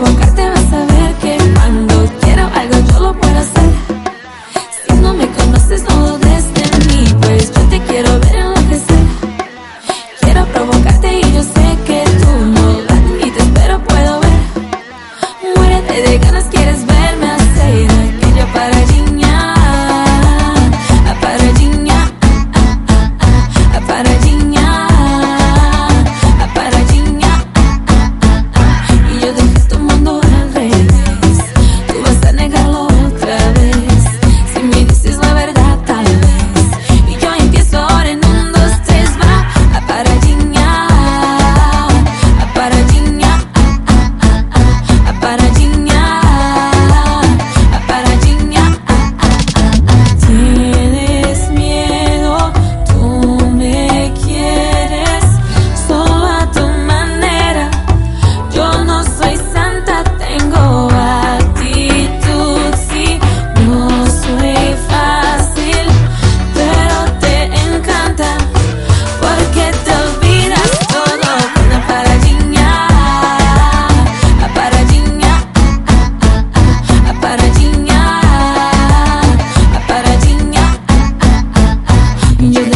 provocarte You.